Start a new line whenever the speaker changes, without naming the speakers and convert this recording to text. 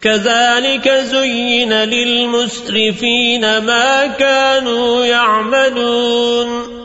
كذلك زين للمسرفين ما كانوا يعملون